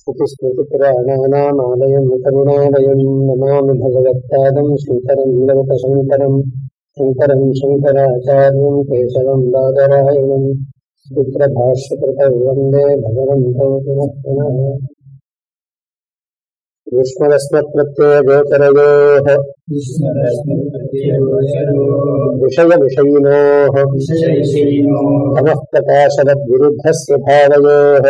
श्रुतिस्मृतिपुराणानामालयम् करुणालयम् नमामि भगवत्पादम् शङ्करम् लोकशङ्करम् शङ्करम् शङ्कराचार्यम् केशवम् बादरायणम् रुद्रभाष्यकृतौ वन्दे भगवन्तौ पुनः पुनः विषय विषयिनो तमः प्रकाशवद्विरुद्धस्य भावयोः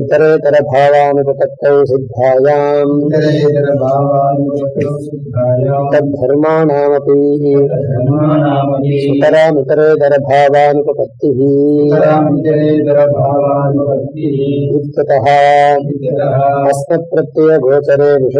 इतरेतरभावानुपतत्तौ सिद्धायाम्। तद्धर्माणामपि सुतरामितरेतरभावानुपपत्तिः। युक्ततः अस्मत्प्रत्ययगोचरे विषय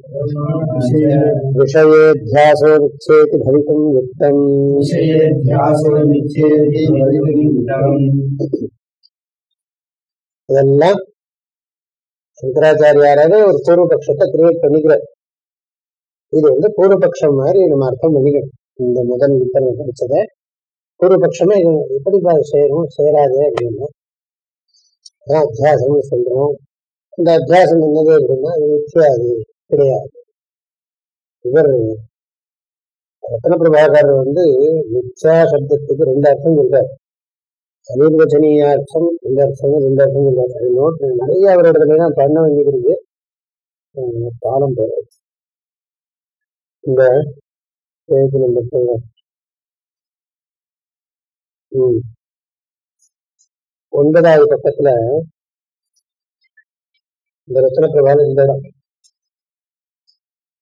विपर्येण विषय विषय विषयेऽध्यासो निच्छेति भवितुम् युक्तम् विषयेऽध्यासो निश्चेति भवितुम् இதெல்லாம் சங்கராச்சாரியாராவே ஒரு பூர்வபக்ஷத்தை கிரியேட் பண்ணிக்கிறார் இது வந்து பூர்வபக்ஷம் மாதிரி நம்ம அர்த்தம் பண்ணிக்கணும் இந்த முதல் வித்தனை படிச்சத பூர்வபக்ஷமே இது எப்படி பா- செய்யணும் செய்யறாது அப்படின்னு அதான் அத்தியாசம்னு சொல்றோம் இந்த அத்தியாசம் என்னது அப்படின்னா அது நிச்சயாது கிடையாது. இவர் ரத்ன பிரபாகர் வந்து மிச்சா சப்தத்துக்கு ரெண்டு அர்த்தம் சொல்றார். அனிர்வச்சனீய அர்த்தம் இந்த அர்த்தம் ரெண்டு அர்த்தம் சொல்றாரு. அது நோட் நிறைய அவரோட தான் பண்ண வேண்டியிருக்கு உம் காலம் போல. இந்த பேஜ் நம்பர் சொல்லுங்க ஒன்பதாவது பக்கத்துல இந்த ரத்ன பிரபாகர் இந்த இடம்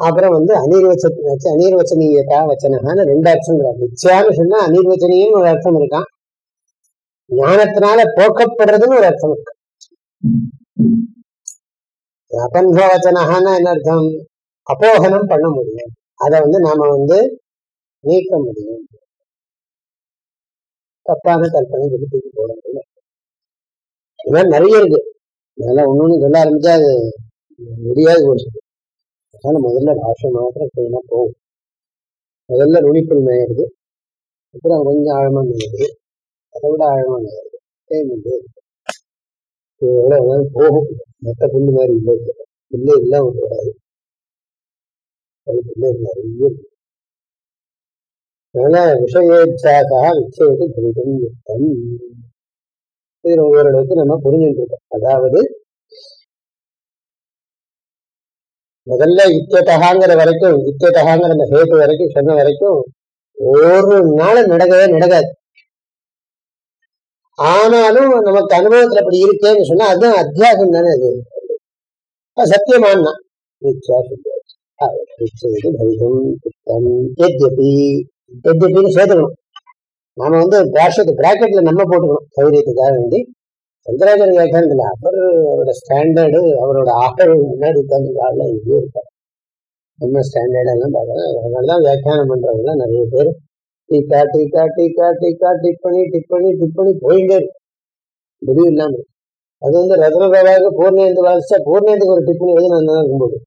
அப்புறம் வந்து அனிர்வச்ச அனிர்வச்சனீயதா வச்சனகான ரெண்டு அர்த்தம் நிச்சயான்னு சொன்னா அநீர்வச்சனியும் ஒரு அர்த்தம் இருக்கான் ஞானத்தினால போக்கப்படுறதுன்னு ஒரு அர்த்தம் இருக்கு. அபன்வச்சனஹான்னா என்ன அர்த்தம்? அப்போகனம் பண்ண முடியும். அதை வந்து நாம வந்து நீக்க முடியும். தப்பான கற்பனை சொல்லி போட முடியும் இதெல்லாம் நிறைய இருக்கு. இதெல்லாம் ஒண்ணு சொல்ல ஆரம்பிச்சா அது முடியாது போச்சு அதனால முதல்ல பாஷை மாத்திரம் செய்யினா போகும். முதல்ல நுனிப்புல் மேயிடுது அப்புறம் கொஞ்சம் ஆழமாக மேயிடுது அதை விட ஆழமாக மேயிடுது தேய்ந்து எவ்வளோ வேணாலும் போகும். மொத்த புண்ணு மாதிரி இல்லை. இல்லை இல்லாம போகாது. அது புல்லு நிறைய அதனால் விஷயேச்சாக்காக விஷயேச்சாக விச்சயத்தை புரிதம் இது ஓரளவுக்கு நம்ம புரிஞ்சுட்டு இருக்கோம். அதாவது முதல்ல இத்தியத்தகாங்கிற வரைக்கும் இத்தியத்தகாங்கிற அந்த ஹேட்டு வரைக்கும் சொன்ன வரைக்கும் ஒரு நாளும் நடக்கவே நடக்காது. ஆனாலும் நமக்கு அனுபவத்துல அப்படி இருக்கேன்னு சொன்னா அதுதான் அத்தியாசம் தானே அது. அது சத்தியமானா மித்யா சேர்த்துக்கணும். நாம வந்து பாஷத்து பிராக்கெட்ல நம்ம போட்டுக்கணும் சௌரியத்துக்காக வேண்டி. சங்கராச்சாரிய வியாக்கியானம் அவரோட ஸ்டாண்டர்டு அவரோட ஆகவே முன்னாடி உட்கார்ந்து காலில் இங்கே இருப்பார் நம்ம ஸ்டாண்டர்ட் பார்க்கலாம் அதனால தான் வியாக்கியானம் பண்றவங்க நிறைய பேர் டீக்கா டீக்கா டீக்கா டீக்கா டிப் பண்ணி டிப் பண்ணி டிப் பண்ணி போயிட்டே முடிவு இல்லாம அது வந்து ரத்னபாபாவுக்கு பூர்ணேந்து வாசிச்சா பூர்ணேந்துக்கு ஒரு டிப் பண்ணி எழுதி நான் தான் கும்பிடு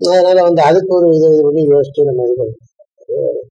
அதனால வந்து அதுக்கு ஒரு இது இது பண்ணி யோசிச்சு நம்ம இது பண்ணுறோம்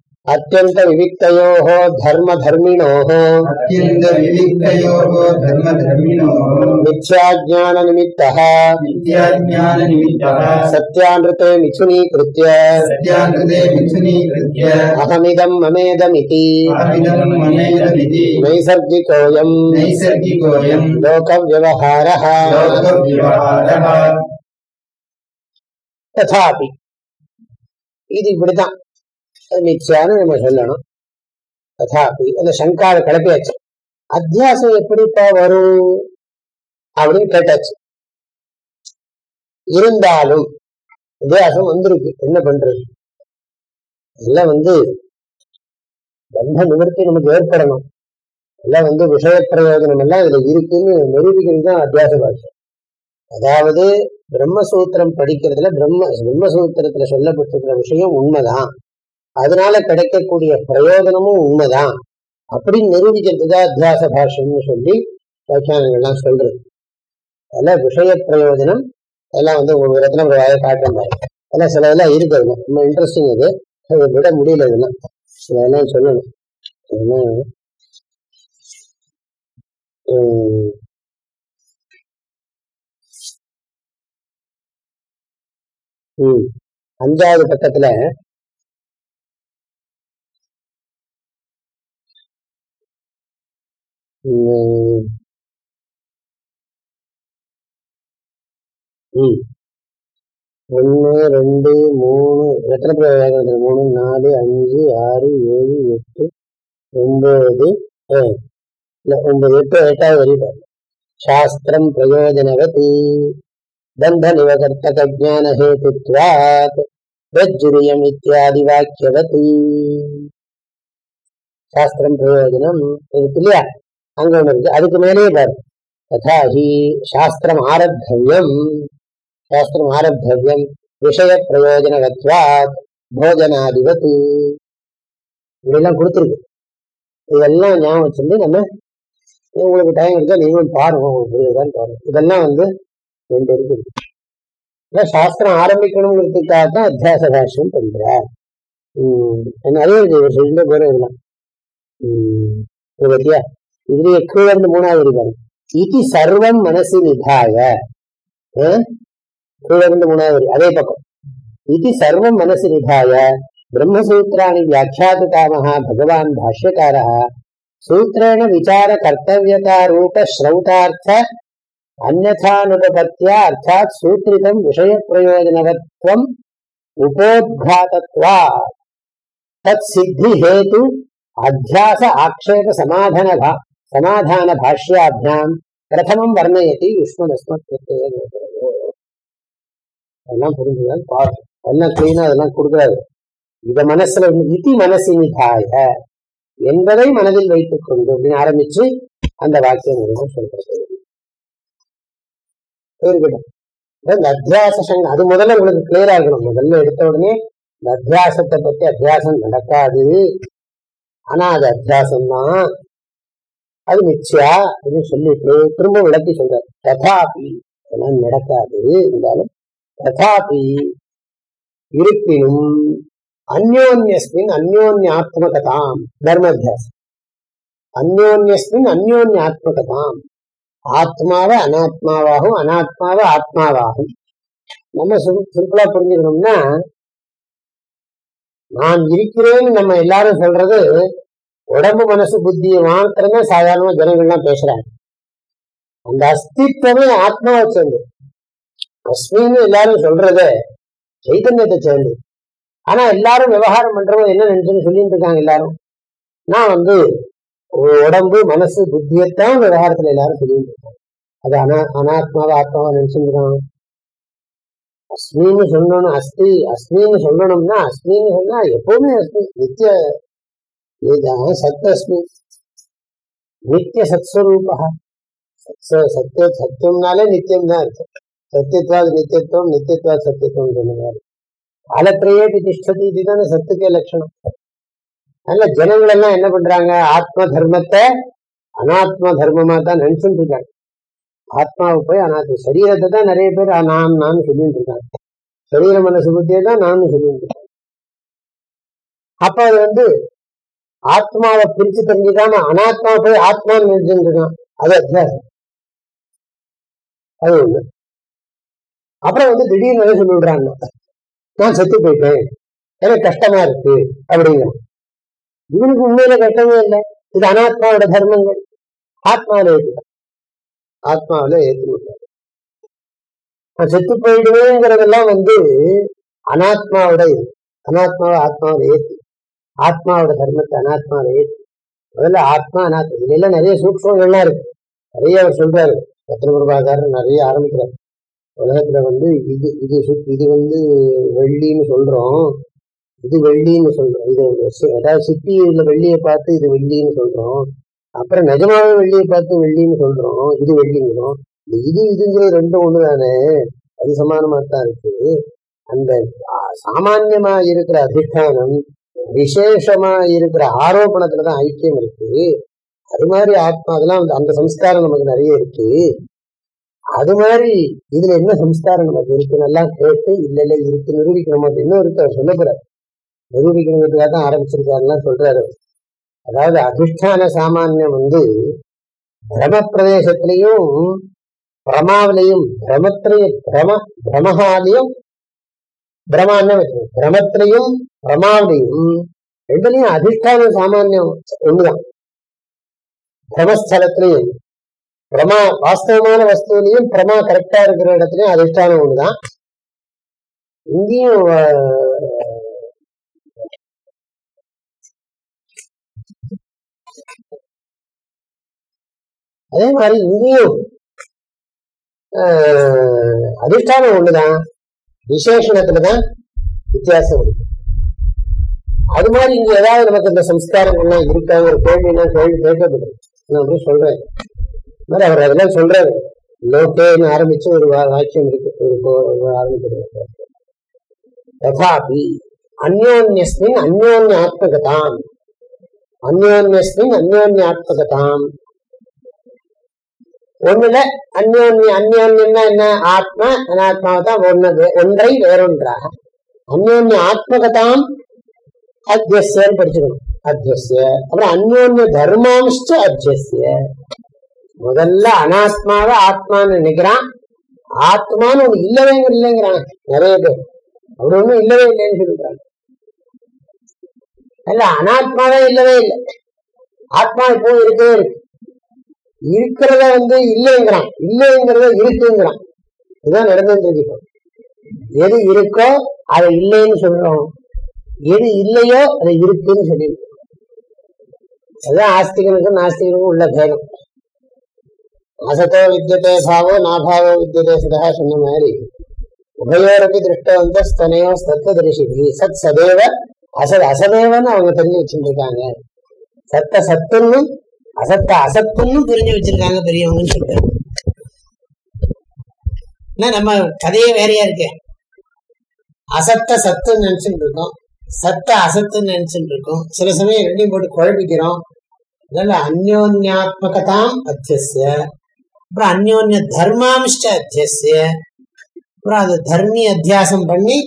अ, அத்தியந்த விவிக்தயோः தர்ம தர்மிணோः अत्यन्त विविक्तयोः धर्मधर्मिणोः मिथ्याज्ञान निमित्तः विद्याज्ञाननिमित्तः सत्यानृते मिथुनीकृत्य सत्याकृते मिथुनीकृत्य अहमिदं ममेदमिति अहमिदं ममेदमिति नैसर्गिकोऽयम् नैसर्गिकोऽयं लोकव्यवहारः लोकव्यवहारः ததாபி இது இப்படிதான் அது மித்யான்னு நம்ம சொல்லணும் ததாபி அந்த சங்காவை கிளப்பியாச்சு அத்தியாசம் எப்படிப்பா வரும் அப்படின்னு கேட்டாச்சு இருந்தாலும் அத்தியாசம் வந்திருக்கு என்ன பண்றது எல்லாம் வந்து பந்த நிவர்த்தி நமக்கு ஏற்படணும் எல்லாம் வந்து விஷய பிரயோஜனம் எல்லாம் இதுல இருக்குன்னு நிரூபிக்கிறது தான் அத்தியாச பாஷை அதாவது பிரம்மசூத்திரம் படிக்கிறதுல பிரம்ம பிரம்மசூத்திரத்துல சொல்லப்பட்டிருக்கிற விஷயம் உண்மைதான் அதனால கிடைக்கக்கூடிய பிரயோஜனமும் உண்மைதான். அப்படின்னு நிரூபிக்கிறதுக்கு அத்தியாச பாஷம்னு சொல்லி வியாக்கியானங்கள்லாம் சொல்றது. அதெல்லாம் விஷய பிரயோஜனம். அதெல்லாம் வந்து ஒரு இடத்துல ஒரு வாயை காட்டுற மாதிரி. அதெல்லாம் சில இதெல்லாம் இருக்கு ரொம்ப இன்ட்ரெஸ்டிங் இது. அதை விட முடியல இதெல்லாம். இதெல்லாம் சொல்லணும். உம், அஞ்சாவது பக்கத்துல ம். ம். 1, 2, 3 ரெட்டன புள்ளி இலக்கணத்துல 3, 4, 5, 6, 7, 8, 9 ஆ. இல்ல 9 8 சாஸ்திரம் பிரயோஜனவதி பந்த நிவகர்த்தக ஜான ஹேதுத்வாத் பிரஜுரியம் இத்தியாதி வாக்கியவதி சாஸ்திரம் பிரயோஜனம் இருக்கு இல்லையா அங்க ஒண்ணு இருக்கு அதுக்கு மேலே பாரு. ததாஹி சாஸ்திரம் ஆரத்தவியம் சாஸ்திரம் ஆரத்தவியம் விஷய பிரயோஜனவத்வாத் போஜனாதிபத். இதெல்லாம் கொடுத்துருக்கு. இதெல்லாம் ஞாபகம் வச்சிருந்து நம்ம உங்களுக்கு டைம் இருக்கா நீங்களும் பாருங்க உங்களுக்கு புரியுதான்னு பாருங்க. இதெல்லாம் வந்து ரெண்டு இருக்குது சாஸ்திரம் ஆரம்பிக்கணுங்கிறதுக்காக தான் அத்தியாச பாஷ்யம் பண்றார். உம் அதே சொல்லிட்டு போற இதெல்லாம். உம் பத்தியா? இதுலயே கீழந்து மூணாவது இருக்காங்க இது சர்வம் மனசு நிதாய கீழந்து மூணாவது அதே பக்கம் இது சர்வம் மனசு நிதாய பிரம்மசூத்திராணி வியாக்கியாத்து காமஹா பகவான் பாஷ்யக்காரா சூத்திரேண விசார கர்த்தவியதா ரூப ஸ்ரௌதார்த்த अन्यथानुपपत्या अर्थात सूत्रितम विषय प्रयोजनवत्व उपोद्घातत्वा तत्सिद्धि हेतु अध्यास आक्षेप समाधन சமாதான பாஷ்யாபியாம் பிரதமம் வர்ணயதி யுஷ்மதஸ்மத்யத்தையே அதெல்லாம் புரிஞ்சுதான் பார்க்கணும் எல்லாம் கிளீனா அதெல்லாம் கொடுக்குறாரு. இத மனசுல மனசு மனசினிதாய என்பதை மனதில் வைத்துக் கொண்டு அப்படின்னு ஆரம்பிச்சு அந்த வாக்கியம் எல்லாம் சொல்றது. இந்த அது முதல்ல உங்களுக்கு கிளியரா இருக்கணும். முதல்ல எடுத்த உடனே அத்தியாசத்தை பத்தி அத்தியாசம் நடக்காது. ஆனா அது அத்தியாசம் தான் அது மிச்சியா அப்படின்னு சொல்லிட்டு திரும்ப விளக்கி சொல்றார். ததாபி அதெல்லாம் நடக்காது இருந்தாலும் ததாபி இருப்பினும் அந்யோன்யஸ்மின் அந்யோன்யாத்மகதாம் தர்மத்தியாசம். அந்யோன்யஸ்மின் அந்யோன்யாத்மகதாம் ஆத்மாவை அனாத்மாவாகும் அனாத்மாவை ஆத்மாவாகும். நம்ம சிம்பிளா புரிஞ்சுக்கணும்னா நான் இருக்கிறேன்னு நம்ம எல்லாரும் சொல்றது உடம்பு மனசு புத்தியை மாத்திரமே சாதாரணமா ஜனங்கள்லாம் பேசுறாங்க. அந்த அஸ்தித்வமே ஆத்மாவை சேர்ந்து அஸ்மின்னு எல்லாரும் சொல்றது சைத்தன்யத்தை சேர்ந்து ஆனா எல்லாரும் விவகாரம் பண்றவங்க என்ன நினைச்சுன்னு சொல்லிட்டு இருக்காங்க எல்லாரும். நான் வந்து உடம்பு மனசு புத்தியத்தான் விவகாரத்துல எல்லாரும் சொல்லிட்டு இருக்காங்க அது அனா அனாத்மாவை ஆத்மாவை நினைச்சுருக்காங்க அஸ்மின்னு சொல்லணும் அஸ்தி அஸ்மின்னு சொல்லணும்னா அஸ்மின்னு சொன்னா எப்பவுமே அஸ்மி நித்திய இதுதான் நித்திய சத்ஸ்வரூபா சத்திய சத்தியம்னாலே நித்தியம் தான் இருக்கு சத்தியத்வாது நித்தியத்துவம் நித்தியத்வாது சத்தியத்துவம் சொன்னாரு காலத்திலேயே திஷ்டதி இதுதானே சத்துக்கே லட்சணம் அதனால ஜனங்கள் எல்லாம் என்ன பண்றாங்க ஆத்ம தர்மத்தை அனாத்ம தர்மமா தான் நினைச்சுட்டு இருக்காங்க ஆத்மாவை போய் அனாத்ம சரீரத்தை தான் நிறைய பேர் நான் நான் சொல்லிட்டு இருக்காங்க சரீர மனசு புத்தியை தான் நான் சொல்லிட்டு இருக்காங்க அப்ப அது வந்து ஆத்மாவை பிரிச்சு தெரிஞ்சுக்காம அனாத்மா போய் ஆத்மான்னு நினைச்சுட்டு இருக்கான் அது அத்தியாசம். அது ஒண்ணு. அப்புறம் வந்து திடீர்னு என்ன நான் செத்து போயிட்டேன் எனக்கு கஷ்டமா இருக்கு அப்படிங்கிறான். இவனுக்கு உண்மையில கஷ்டமே இல்லை. இது அனாத்மாவோட தர்மங்கள். ஆத்மாவில ஏற்றுக்க ஆத்மாவில ஏற்றுக்கிட்டாரு நான் செத்து போயிடுவேங்கிறதெல்லாம் வந்து அனாத்மாவோட இது அனாத்மாவை ஆத்மாவில ஏற்று ஆத்மாவோட தர்மத்தை அனாத்மாவோட ஏத்து முதல்ல ஆத்மா அனாத்மா. இதுல எல்லாம் நிறைய சூக்ஷங்கள்லாம் இருக்கு. நிறைய அவர் சொல்றாரு. ரத்னபிரபாகாரர் நிறைய ஆரம்பிக்கிறார். உலகத்துல வந்து இது இது சு- இது வந்து வெள்ளின்னு சொல்றோம். இது வெள்ளின்னு சொல்றோம். இது சி- அதாவது சிப்பியில வெள்ளியை பார்த்து இது வெள்ளின்னு சொல்றோம். அப்புறம் நிஜமாவே வெள்ளியை பார்த்து வெள்ளின்னு சொல்றோம். இது வெள்ளிங்கிறோம். இந்த இது இதுங்கிறது ரெண்டும் ஒண்ணுதானே? அது சமானமா தான் இருக்கு. அந்த ஆ, சாமான்யமா இருக்கிற அதிஷ்டானம் விசேஷமா இருக்கிற ஆரோபணத்துலதான் ஐக்கியம் இருக்கு. அது மாதிரி ஆத்மா அதெல்லாம் அந்த- அந்த சம்ஸ்காரம் நமக்கு நிறைய இருக்கு. அது மாதிரி இதுல என்ன சம்ஸ்காரம் நமக்கு இருக்குன்னு எல்லாம் கேட்டு இல்ல இல்ல இருக்கு நிரூபிக்கணும். அப்படின்னு இன்னும் இருக்கு அவர் சொல்ல போறாரு. நிரூபிக்கணுங்கிறதுக்காக தான் ஆரம்பிச்சிருக்காருலாம் சொல்றாரு. அதாவது அதிஷ்டான சாமானியம் வந்து பிரம பிரதேசத்திலையும் பிரமாவிலையும் பிரமத்திலையும் பிரம பிரமஹாலையும் பிரமான்னு வச்சுக்கோங்க. பிரமத்திலையும் பிரமாவிலையும் ரெண்டுலையும் அதிஷ்டான சாமானியம் ஒண்ணுதான். பிரமஸ்தலத்திலையும் பிரமா வாஸ்தவமான வஸ்துவிலையும் பிரமா கரெக்டா இருக்கிற இடத்துலயும் அதிஷ்டானம் ஒண்ணுதான். இங்கேயும் அதே மாதிரி இங்கேயும் ஆஹ், அதிஷ்டானம் ஒண்ணுதான். விசேஷணத்துலதான் வித்தியாசம் இருக்கு. அது மாதிரி இங்க ஏதாவது நமக்கு இந்த சம்ஸ்காரங்கள்லாம் இருக்காங்க ஒரு கேள்வினா கேள்வி கேட்கப்படுது நான் அப்படி சொல்றேன். மாதிரி அவர் அதெல்லாம் சொல்றாரு. லோகேன்னு ஆரம்பிச்சு ஒரு வா- வாக்கியம் இருக்கு. ஒரு கோ- ஒரு ஆரம்பிக்கிறது. ததாபி அந்யோன்யஸ்மின் அந்யோன்யாத்மகதாம். அந்யோன்யஸ்மின் அந்யோன்யாத்மகதாம். ஒண்ணுல அந்யோன்ய அந்யோன்யம்னா என்ன? ஆத்மா அனாத்மாவை தான் ஒன்னது ஒன்றை வேறொன்றாக. அந்யோன்ய ஆத்மகதாம் அத்தியஸ்யன்னு படிச்சுக்கணும். அத்தியஸ்ய அப்புறம் அந்யோன்ய தர்மாம்ச அத்தியஸ்ய முதல்ல அனாத்மாவை ஆத்மான்னு நினைக்கிறான். ஆத்மான்னு ஒண்ணு இல்லவே இல்லைங்கிறான். நிறைய பேர். அவர் ஒண்ணும் இல்லவே இல்லைன்னு சொல்லிக்கிறாங்க அல்ல அனாத்மாவே இல்லவே இல்லை. ஆத்மா இப்போ இருக்கவே இருக்கு. இருக்கிறத வந்து இல்லைங்கிறான். இல்லைங்கிறத இருக்குங்கிறான். இதுதான் நடந்துட்டு இருக்கு இப்போ. எது இருக்கோ அதை இல்லைன்னு சொல்றோம். எது இல்லையோ அதை இருக்குன்னு சொல்லியிருக்கோம். அதுதான் ஆஸ்திகனுக்கும் நாஸ்திகனுக்கும் உள்ள பேரும் அசத்தோ வித்தியதே பாவோ நாபாவோ வித்தியதே சதா சொன்ன மாதிரி உபயோரப்பி திருஷ்டவந்த ஸ்தனையோ சத்ததரிசிகி சத் சதேவ அசத் அசதேவன்னு அவங்க தெரிஞ்சு வச்சுருக்காங்க சத்த சத்துன்னு அசத்த அசத்துன்னு புரிஞ்சு வச்சிருக்காங்க பெரியவங்கன்னு சொல்றாங்க என்ன நம்ம கதையே வேறையா இருக்கு. அசத்த சத்துன்னு நினைச்சுட்டு இருக்கோம். சத்த அசத்துன்னு நினைச்சுட்டு இருக்கோம். சில சமயம் ரெண்டையும் போட்டு குழப்பிக்கிறோம். அதனால அந்யோன்யாத்மகதாம் அத்தியசிய அப்புறம் அந்யோன்ய தர்மாமிஷ்ட அத்தியசிய அப்புறம் அது தர்மி அத்தியாசம் பண்ணி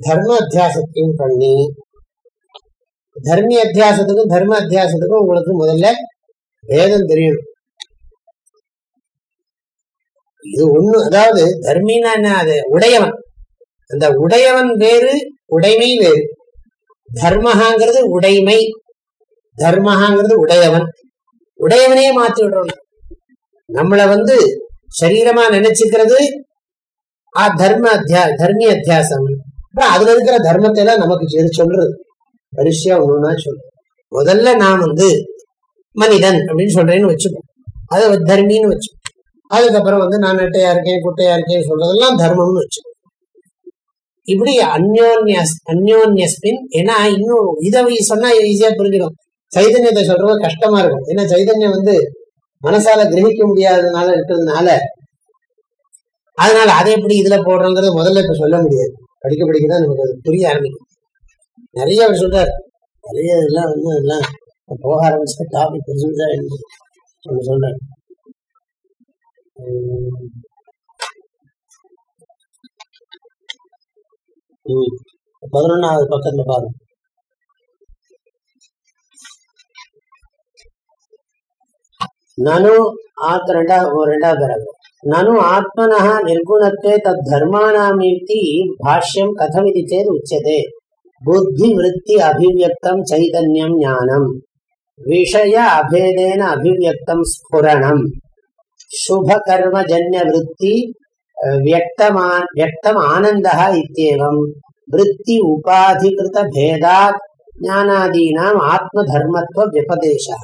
தர்ம அத்தியாசத்தையும் பண்ணி. தர்மி அத்தியாசத்துக்கும் தர்ம அத்தியாசத்துக்கும் உங்களுக்கு முதல்ல வேதம் தெரியணும் இது ஒண்ணு அதாவது தர்மினா என்ன? அது உடையவன். அந்த உடையவன் வேறு உடைமை வேறு. தர்மஹாங்கிறது உடைமை. தர்மஹாங்கிறது உடையவன். உடையவனே மாத்தி விடுறோம். நம்மளை வந்து சரீரமா நினைச்சுக்கிறது ஆ தர்ம அத்தியா தர்மி அத்தியாசம். அப்புறம் அதுல இருக்கிற தர்மத்தை எல்லாம் நமக்கு சொல்றது? பரிசியா ஒண்ணுன்னா சொல்றது. முதல்ல நான் வந்து மனிதன் அப்படின்னு சொல்றேன்னு வச்சுப்போம் அதை தர்மின்னு வச்சு அதுக்கப்புறம் வந்து நான் நெட்டையா இருக்கேன் குட்டையா இருக்கேன் சொல்றதெல்லாம் தர்மம்னு வச்சுப்போம் இப்படி அந்யோன்ய அந்யோன்யஸ்மின் ஏன்னா இன்னும் இதை சொன்னா ஈஸியா புரிஞ்சிடும். சைதன்யத்தை சொல்றது கஷ்டமா இருக்கும். ஏன்னா சைதன்யம் வந்து மனசால கிரகிக்க முடியாததுனால இருக்கிறதுனால. அதனால அதை எப்படி இதுல போடுறோங்கிறத முதல்ல இப்ப சொல்ல முடியாது. படிக்க படிக்கதான் நமக்கு அது புரிய ஆரம்பிக்கும். நிறைய அவர் சொல்றாரு. நிறைய இதெல்லாம் வந்து వ్యవహారం ఇస్తే టాపిక్ రుజువుగా అయింది చూడండి பதினொன்னாவது పక్కన பாருங்க నను ఆత్ రెండా రెండవ బెరగు నను ఆత్మన నిర్గుణత్వే తద్ధర్మాణమీతి భాష్యం కథమిది చేద్ ఉచ్యతే. బుద్ధి వృత్తి అభివ్యక్తం చైతన్యం జ్ఞానం. விஷய அபேதேன அபிவியக்தம் ஸ்புரணம் சுப கர்ம ஜன்ய விற்பி வியக்தம் ஆனந்தா இத்தியேவம் விற்பி உபாதிகிருத பேதாத் ஞானாதீனாம் ஆத்ம தர்மத்துவ விபதேசா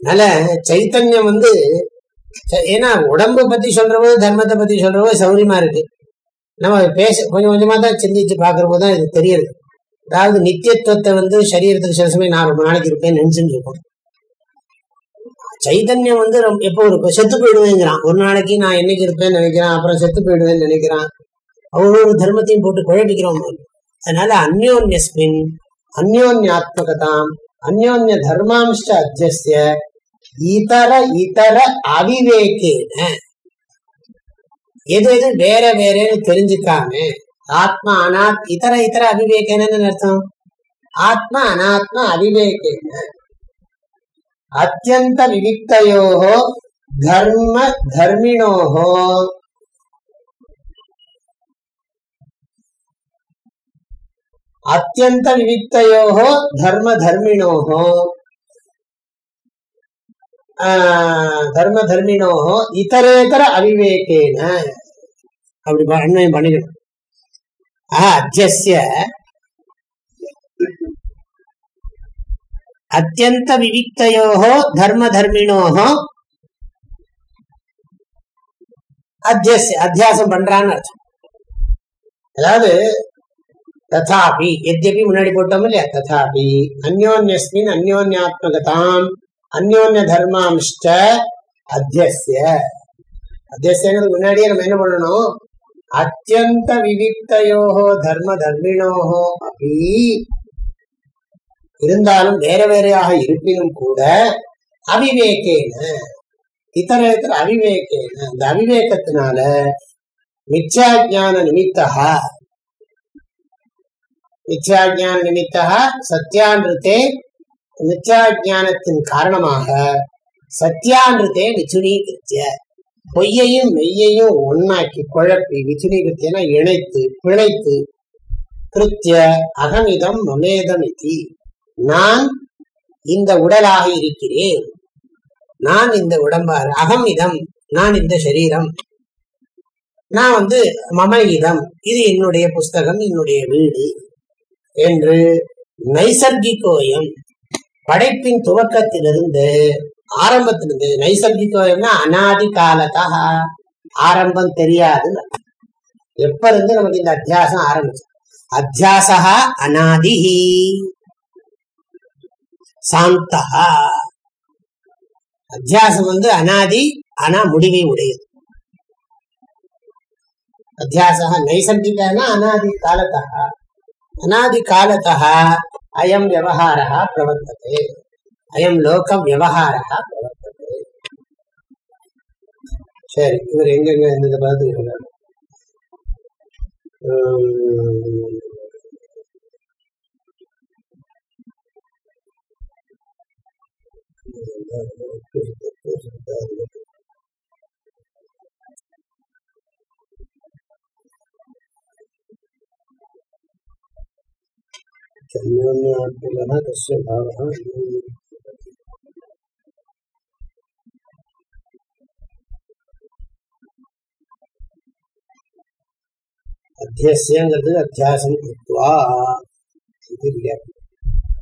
அதனால சைத்தன்யம் வந்து ஏன்னா உடம்பு பத்தி சொல்றவோ தர்மத்தை பத்தி சொல்றவோ சௌரியமா இருக்கு. நம்ம பேச கொஞ்சம் கொஞ்சமா தான் சிந்திச்சு பாக்குற இது தெரியுது அதாவது நித்தியத்துவத்தை வந்து சரீரத்துக்கு சில சமயம் நான் ரொம்ப நாளைக்கு இருப்பேன் நினைச்சுன்னு இருக்கும். சைதன்யம் வந்து ரொம்ப எப்போ இருக்கும் செத்து போயிடுவேங்கிறான் ஒரு நாளைக்கு நான் என்னைக்கு இருப்பேன்னு நினைக்கிறான் அப்புறம் செத்து போயிடுவேன்னு நினைக்கிறான். ஒவ்வொரு தர்மத்தையும் போட்டு குழப்பிக்கிறோம். அதனால அந்யோன்யஸ்மின் அந்யோன்யாத்மகதாம் அந்யோன்ய தர்மாம்ச அத்தியஸ்ய இதர இதர அவிவேகேன. எது எது? வேற வேறேன்னு தெரிஞ்சுக்காம ஆத்மா அனாத் இதர இதர அவிவேகேனன்னு அர்த்தம் ஆத்மா அனாத்மா அவிவேகேன அத்தியந்த விவிக்தயோः தர்ம தர்மிணோः அத்தியந்த விவிக்தயோः தர்ம தர்மிணோः தர்ம தர்மிணோः இதரேதர அவிவேகேன அப்படி ப- அன்வயம் பண்ணிக்கணும் ஆஹ் அத்தியஸ்ய அத்தியந்த விவிக்தயோः தர்ம தர்மிணோः அத்தியஸ்ய அத்தியாசம் பண்றான்னு அர்த்தம் அதாவது ததாபி எத்யபி முன்னாடி போட்டோம் இல்லையா? ததாபி அந்யோன்யஸ்மின் அந்யோன்யாத்மகதாம் அந்யோன்ய தர்மாம்ஷ்ட அத்தியசிய அத்தியசியங்கிறது முன்னாடியே நம்ம என்ன பண்ணணும்? அத்தியந்த விவிக்தயோஹோ தர்ம தர்மிணோஹோ அப்படி இருந்தாலும் வேற வேறையாக இருப்பினும் கூட அவிவேகேன இத்தர இத்தர அவிவேகேன அந்த அவிவேகத்தினால மித்யாஜான நிமித்தா மித்யாஜான நிமித்தா சத்யான்ருத்தே மித்யாஜானத்தின் காரணமாக சத்யான்ருத்தே விச்சுனீகிருத்திய பொய்யையும் மெய்யையும் ஒன்னாக்கி குழப்பி விச்சுனீகிருத்தியன இணைத்து பிழைத்து கிருத்திய அகமிதம் மமேதமிதி. நான் இந்த உடலாக இருக்கிறேன். நான் இந்த உடம்பா அகமிதம் நான் இந்த சரீரம். நான் வந்து மம இதம் இது என்னுடைய புஸ்தகம் என்னுடைய வீடு என்று நைசர்கிகோயம் படைப்பின் துவக்கத்திலிருந்து ஆரம்பத்திலிருந்து நைசர்கிகம்னா அனாதி காலத்தா ஆரம்பம் தெரியாது எப்ப இருந்து நமக்கு இந்த அத்தியாசம் ஆரம்பிச்சு? அத்தியாசா அநாதிஹி சாந்தா. அத்தியாசம் வந்து அனாதி ஆனா முடிவை உடையது. அத்தியாசா நைசர்கிகனா அனாதி காலத்தா அநாதி காலத்தா அயம் விவகாரா பிரவர்த்ததே. அயம் லோக விவகாரः பிரவர்த்தते சரி இவர் எங்கெங்க எந்தெந்த பதத்துக்கு சொல்றாரு அத்தியசியங்கிறது அத்தியாசம் கிருத்வா இது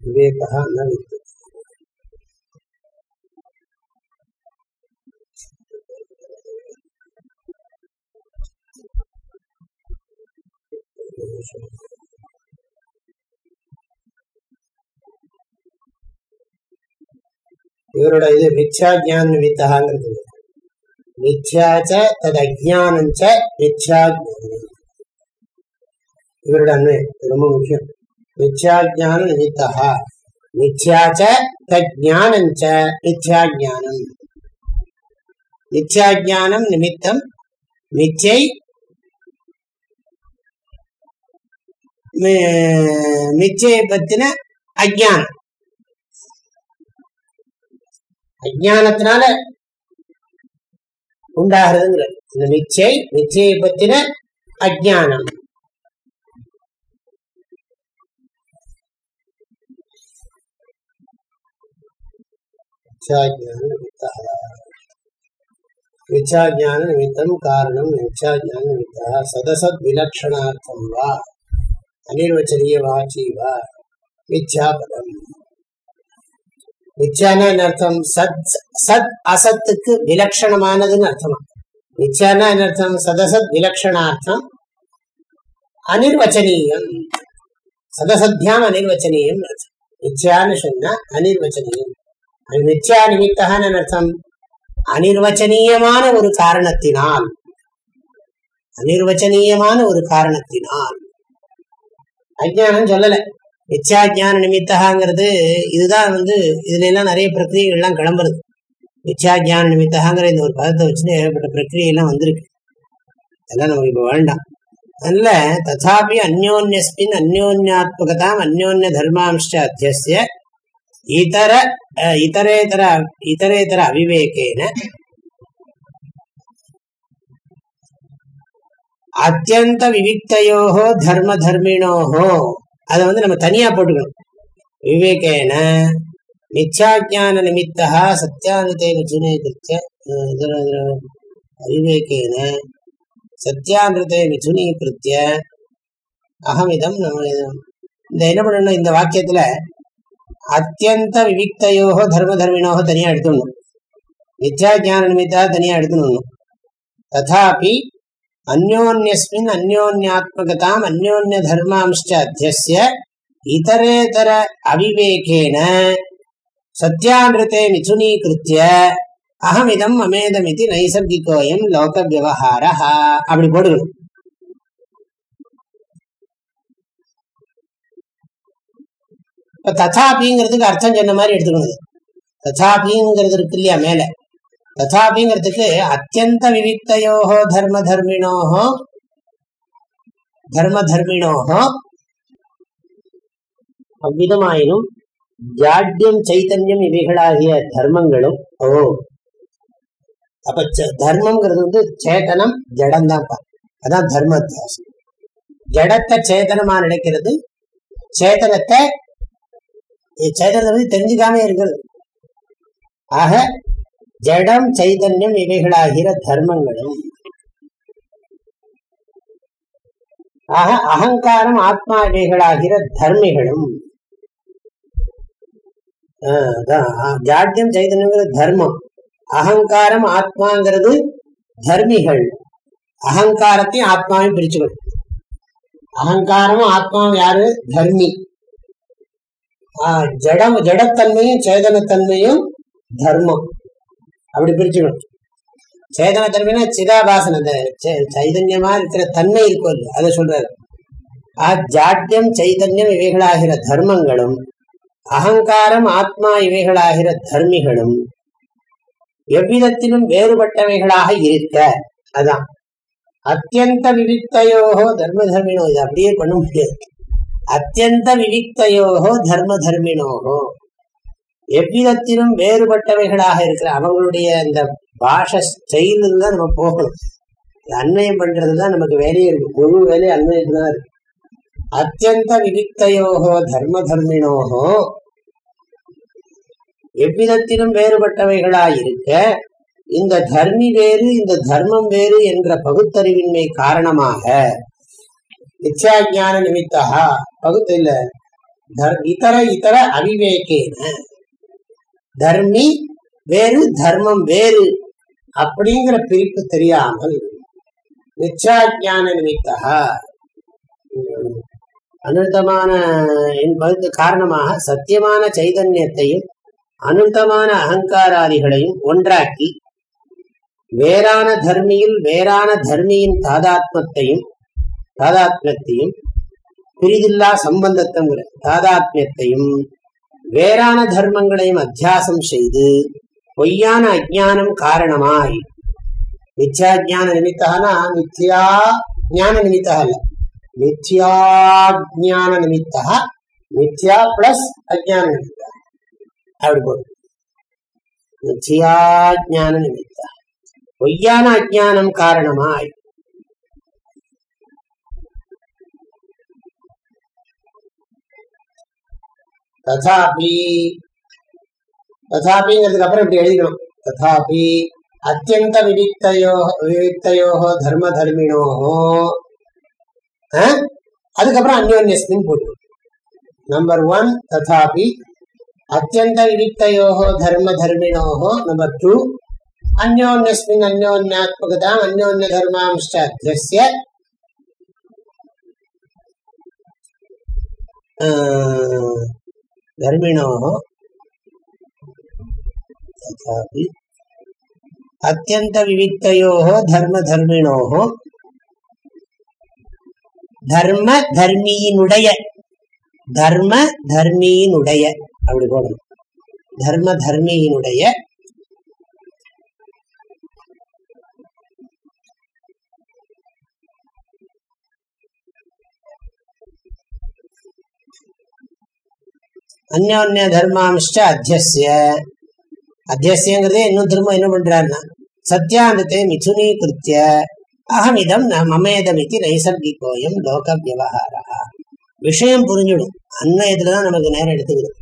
விவேகா ந வித்து இவரோட இது மித்யா ஜான் வித்தகாங்கிறது மித்யாச்ச தது அஜானஞ்ச மித்யா ஜானம் இவரோட அன்வயம் ரொம்ப முக்கியம். மித்யாஜான நிமித்தா மித்யாச்ச தஜானஞ்ச மித்யா ஜானம் நிமித்தம் மித்யை மி- பத்தின அஜானம் அஜானத்தினால உண்டாகிறதுங்கிறது. இந்த மிச்சை மிச்சையை பத்தின அஜானம் மிச்சாஜான நிமித்தம் காரணம் மிச்சாஜான நிமித்தா சதசத் விலட்சணார்த்தம் வா அனிர்வச்சனீய வாச்சி வா மிச்சாபதம். மிச்சானா அர்த்தம்? சத் சத் அசத்துக்கு விலட்சணமானதுன்னு அர்த்தமா? மிச்சானா அர்த்தம்? சதசத் விலட்சணார்த்தம் அனிர்வச்சனீயம். சதசத்தியாம் அனிர்வச்சனீயம் அர்த்தம். மிச்சான்னு சொன்னா அனிர்வச்சனீயம். அது மித்யா நிமித்தகன்னு அர்த்தம். அனிர்வச்சனீயமான ஒரு காரணத்தினால். அனிர்வச்சனீயமான ஒரு காரணத்தினால். அஜானம் சொல்லல. மித்யாஜான நிமித்தகாங்கிறது இதுதான் வந்து இதுல எல்லாம் நிறைய பிரக்கிரியைகள்லாம் கிளம்புறது. மித்யாஜான நிமித்தகாங்கிற இந்த ஒரு பதத்தை வச்சுட்டு ஏகப்பட்ட பிரக்கிரியெல்லாம் வந்திருக்கு. அதெல்லாம் நமக்கு இப்போ வேண்டாம். அதனால ததாபி அந்யோன்யஸ்மின் அந்யோன்யாத்மகதாம் அந்யோன்ய தர்மாம்ச அத்தியசிய இதர அஹ், இதரேதர இதரேதர அவிவேகேன அத்தியந்த விவிக்தையோஹோ தர்ம தர்மிணோஹோ அதை வந்து நம்ம தனியா போட்டுக்கணும் விவேகேன மிச்சாஜான நிமித்தா சத்யானிதே மிதுனே கிருத்திய அஹ், இதர- அகமிதம் நம்ம இந்த என்ன பண்ணணும் இந்த வாக்கியத்துல அத்தியந்த விவிக்தையோ தர்ம தர்மினோ தனியா எடுத்துடணும் வித்யா ஜான நிமித்தா தனியா எடுத்துடணும் ததாபி அந்யோன்யஸ்மின் அந்யோன்யாத்மகதாம் அந்யோன்ய தர்மாம்ச அத்தியஸ்ய இதரேதர அவிவேகேன சத்யானிருத்தே மிதுனீகிருத்திய அகமிதம் அமேதமிதி நைசர்கிகோயம் லோக விவகார அப்படி போடுக்கணும் இப்ப ததாபிங்கிறதுக்கு அர்த்தம் சொன்ன மாதிரி எடுத்துக்கணும். ததாபிங்கிறது இருக்கு இல்லையா மேல? ததாபிங்கிறதுக்கு அத்தியந்த விவிக்தையோஹோ தர்ம தர்மிணோஹோ தர்ம தர்மிணோஹோ அவ்விதமாயினும் ஜாட்யம் சைத்தன்யம் இவைகளாகிய தர்மங்களும் ஓ. அப்ப தர்மம்ங்கிறது வந்து சேதனம் ஜடம்தான்ப்பா அதான் தர்மத்தியாசம் ஜடத்தை சேதனமா நினைக்கிறது சேதனத்தை சேதனத்தை பத்தி தெரிஞ்சுக்காம இருக்கிறது ஆக ஜடம் சைதன்யம் இவைகளாகிற தர்மங்களும் ஆக அகங்காரம் ஆத்மா இவைகளாகிற தர்மிகளும் ஆஹ் ஆஹ் ஜாட்யம் சைதன்யங்கிறது தர்மம் அகங்காரம் ஆத்மாங்கிறது தர்மிகள் அகங்காரத்தையும் ஆத்மாவையும் பிரிச்சுக்கணும். அகங்காரமும் ஆத்மாவும் யாரு? தர்மி. ஜடம் ஜடத்தன்மையும் சேதனத்தன்மையும் தர்மம். அப்படி பிரிச்சுக்கணும். சேதனத்தன்மைனா சிதாபாசன் அந்த சைதன்யமா இருக்கிற தன்மை இருக்கும் அதை. சொல்றாரு. ஆ ஜாட்யம் சைதன்யம் இவைகளாகிற தர்மங்களும் அகங்காரம் ஆத்மா இவைகளாகிற தர்மிகளும் எவ்விதத்திலும் வேறுபட்டவைகளாக இருக்க. அதான். அத்தியந்த விவித்தையோ தர்ம தர்மினோ. இது அப்படியே பண்ண முடியாது. அத்தியந்த விவிக்தையோகோ தர்ம தர்மினோகோ எவ்விதத்திலும் வேறுபட்டவைகளாக இருக்கிற அவங்களுடைய அந்த பாஷ ஸ்டைலில் தான் நம்ம போகணும். அன்மயம் பண்றது பண்றதுதான் நமக்கு வேலையே இருக்கு. முழு வேலை அன்மயத்துல தான் இருக்கு. அத்தியந்த விவிக்தையோகோ தர்ம தர்மினோகோ எவ்விதத்திலும் வேறுபட்டவைகளாய் இருக்க இந்த தர்மி வேறு இந்த தர்மம் வேறு என்ற பகுத்தறிவின்மை காரணமாக நிச்சயாஜான நிமித்தா பகுத்து இல்ல தர்- இதர இதர அவிவேகேன. தர்மி வேறு தர்மம் வேறு அப்படிங்கிற பிரிப்பு தெரியாமல் நிச்சயாஜான நிமித்தா உம், அனர்த்தமான என்பதற்கு காரணமாக சத்தியமான சைதன்யத்தையும் அனந்தமான அகங்காராதிகளையும் ஒன்றாக்கி வேறான தர்மியில் வேறான தர்மியின் தாதாத்மத்தையும் தாதாத்மியத்தையும் பிரிதில்லா சம்பந்தத்தங்கிற தாதாத்மியத்தையும் வேறான தர்மங்களையும் அத்தியாசம் செய்து பொய்யான அஜானம் காரணமாய் மித்யா ஜான நிமித்தானா மித்யா ஜான நிமித்தா அல்ல. மித்யா ஜான நிமித்தா மித்யா பிளஸ் அஜான நிமித்தா அப்படி போடும் ஜான நிமித்தா பொய்யான அஜானம் காரணமாய் ததாபி ததாபிங்கிறதுக்கு அப்புறம் இப்படி எழுதிக்கணும் ததாபி அத்தியந்த விவிக்தையோ விவிக்தையோ தர்ம தர்மிணோ அதுக்கப்புறம் அந்யோன்யஸ்மின் போட்டு நம்பர் ஒன் ததாபி அத்தியந்த விவிக்தையோ தர்ம தர்மிணோ நம்பர் டூ அந்யோன்யஸ்மின் அந்யோன்யாத்மகதாம் அந்யோன்ய தர்மாம்ஷ்டஸ்ய ధర్మిణో అత్యంత వివిక్తయో ధర్మధర్మిణో தர்ம தர்மியினுடைய தர்ம தர்மியினுடைய அப்படி போடணும் தர்ம தர்மியினுடைய அந்யோன்ய தர்மாம்ஷ்ட அத்தியசிய அத்தியசியங்கிறதே இன்னும் திரும்ப என்ன பண்றாருன்னா சத்தியாந்தத்தை மிதுனீகிருத்திய. அகமிதம் ந மமேதமிக்கு நைசர்கிகோயம் லோக விவகாரா விஷயம் புரிஞ்சிடும். அன்வயத்துலதான் நமக்கு நேரம் எடுத்துக்கணும்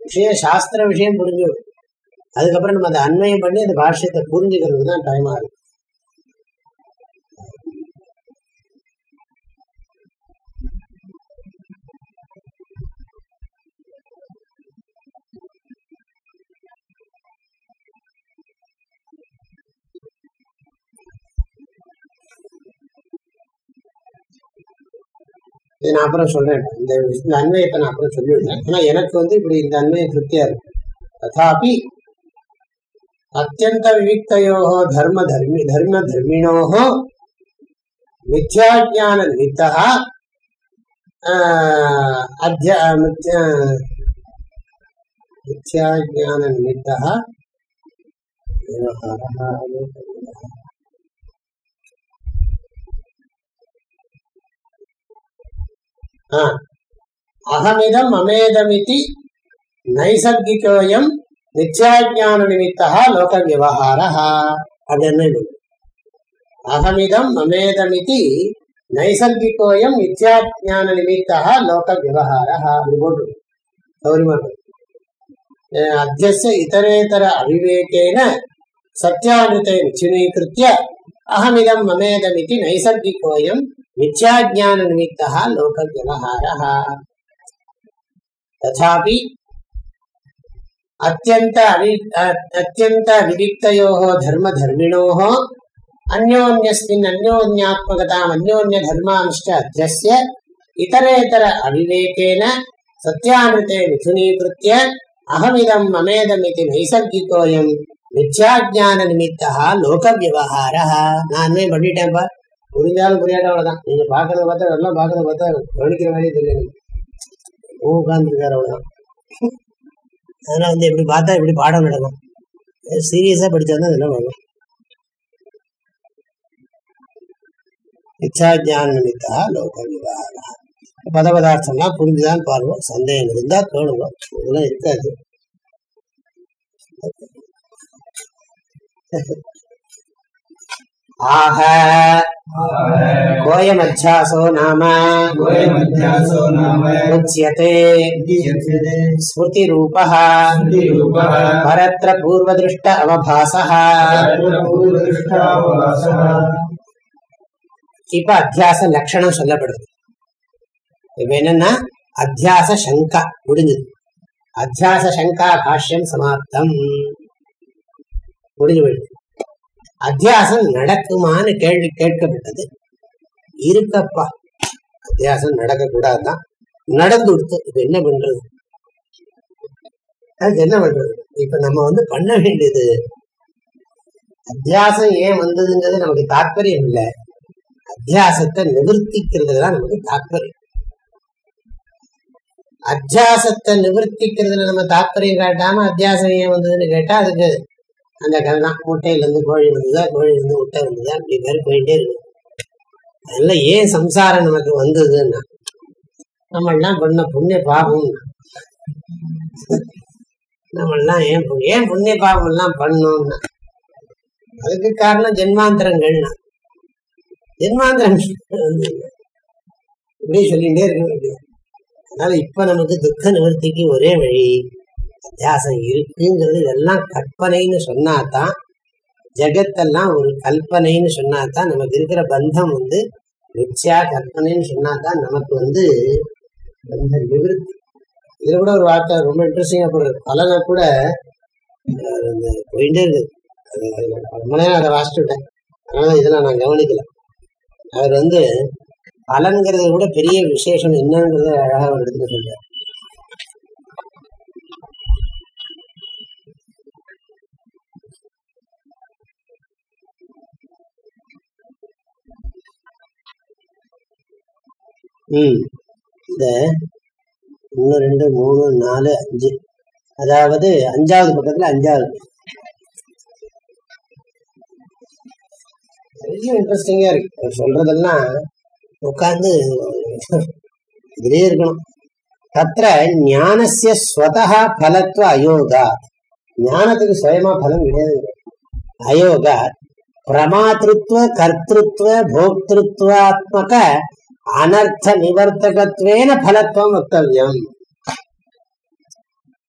விஷயம் சாஸ்திர விஷயம் புரிஞ்சிடும். அதுக்கப்புறம் நம்ம அதை அன்வயம் பண்ணி அந்த பாஷ்யத்தை புரிஞ்சுக்கிறது தான் டைம் ஆகும் இது நான் அப்புறம் சொல்றேன். இந்த இந்த அன்வயத்தை நான் அப்புறம் சொல்லிவிடுறேன். ஆனா எனக்கு வந்து இப்படி இந்த அன்வயம் திருப்தியா இருக்கு. ததாபி அத்தியந்த விவிக்தையோ தர்ம தர்மி தர்ம தர்மிணோ மித்யாஜான நிமித்தா அத்திய மித்யாஜான நிமித்தா அகமிதம் அமேதமிதி நைசர்கிகோயம் நித்யாஜான நிமித்தா லோக விவகாரா அது என்ன அகமிதம் அமேதமிதி நைசர்கிகோயம் நித்யாஜான நிமித்தா லோக விவகாரா அப்படி போட்டு சௌரியமா அத்தியஸ்ய இதரேதர அவிவேகேன சத்யானுத்தை விச்சுனீகிருத்திய அகமிதம் மமேதமிதி நைசர்கிகோயம் மித்யாஜான நிமித்தா லோக விவகாரா ததாபி அத்தியந்த அவி அத்தியந்த விவிக்தையோ தர்ம தர்மிணோ அந்யோன்யஸ்மின் அந்யோன்யாத்மகதாம் அந்யோன்ய தர்மாம்ஷ்ட அத்தியஸ்ய இத்தரேதர அவிவேகேன சத்தியாமிருத்தே மிதுனீகிருத்திய அகமிதம் மமேதமிதி நைசர்கிகோயம் மித்யாஜான நிமித்தா லோக விவகாரா நான் பண்ணிட்டேன் புரிஞ்சாலும் புரியாத அவ்வளவுதான். நீங்க பாக்குறத பார்த்தா எல்லாம் பாக்குறத பார்த்தா கவனிக்கிற மாதிரியே தெரியல உட்காந்துருக்காரு அவ்வளவுதான். அதெல்லாம் வந்து இப்படி பார்த்தா இப்படி பாடம் நடக்கும். சீரியஸா படிச்சா தான் இதெல்லாம் வரும். இச்சாஜான நிமித்தா லோக விவகாரா பத பதார்த்தம்லாம் புரிஞ்சுதான் பாருவோம். சந்தேகம் இருந்தா கேளுங்க இதெல்லாம் இருக்காது. ஆக கோயமத்தியாசோ நாம உச்சியதே. ஸ்மிருதி ரூபः பரத்ர பூர்வதிருஷ்ட அவபாசः இப்ப அத்தியாச லட்சணம் சொல்லப்படுது. இப்ப என்னன்னா அத்தியாச சங்கா முடிஞ்சது. அத்தியாச சங்கா பாஷ்யம் சமாப்தம். முடிஞ்சு போயிடுது. அத்தியாசம் நடக்குமான்னு கேள்வி கேட்கப்பட்டது. இருக்கப்பா அத்தியாசம் நடக்க கூடாதுதான் நடந்து கொடுத்து இப்ப என்ன பண்றது? அதுக்கு என்ன பண்றது? இப்ப நம்ம வந்து பண்ண வேண்டியது. அத்தியாசம் ஏன் வந்ததுங்கிறது நமக்கு தாற்பயம் இல்லை. அத்தியாசத்தை நிவர்த்திக்கிறதுல தான் நமக்கு தாற்பயம் அத்தியாசத்தை நிவர்த்திக்கிறதுல நம்ம தாற்பயம் காட்டாம அத்தியாசம் ஏன் வந்ததுன்னு கேட்டா அதுக்கு அந்த கதை தான் முட்டையில கோழி வந்ததா கோழி இருந்து முட்டை வந்ததா இப்படி பேர் போயிட்டே இருக்கும் அதனால ஏன் சம்சாரம் நமக்கு வந்ததுன்னா நம்மளாம் பண்ண புண்ணிய பாவம் நம்மளாம் ஏன் ஏன் புண்ணிய பாவம் எல்லாம் அதுக்கு காரணம் ஜென்மாந்திரங்கள்னா. ஜென்மாந்திரங்கள் வந்து இப்படி சொல்லிகிட்டே இருக்க வேண்டியது அதனால இப்ப நமக்கு துக்க நிவர்த்திக்கு ஒரே வழி அத்தியாசம் இருக்குங்கிறது இதெல்லாம் கற்பனைன்னு சொன்னாதான் ஜெகத்தெல்லாம் ஒரு கல்பனைன்னு சொன்னாதான் நமக்கு இருக்கிற பந்தம் வந்து மித்யா கற்பனைன்னு சொன்னாதான் நமக்கு வந்து பந்த நிவர்த்தி. இதுல கூட ஒரு வார்த்தை ரொம்ப இன்ட்ரெஸ்டிங்கா போடுறது பலனை கூட போயிட்டே இருக்கு. அது ரொம்ப நேரம் அதை வாசிச்சுட்டேன். அதனால இதெல்லாம் நான் கவனிக்கல. அவர் வந்து பலன்கிறத விட பெரிய விசேஷம் என்னங்கிறத அழகாக அவர் இடத்துல சொல்றார். ம். இந்த ஒன்று ரெண்டு மூணு நாலு அஞ்சு. அதாவது அஞ்சாவது பக்கத்தில் அஞ்சாவது. நிறைய இன்ட்ரெஸ்டிங்காக இருக்கு. அவர் சொல்றதெல்லாம் உட்கார்ந்து இதிலே இருக்கணும். தத்திர ஞானசிய ஸ்வதா பலத்துவ அயோகா. ஞானத்துக்கு சுயமா பலம் கிடையாது. அயோகா பிரமாத்திருத்துவ கர்த்திருத்துவ போக்திருத்வாத்மக அனர்த்த நிவர்த்தகத்வேன பலத்துவம் வக்தவியம்.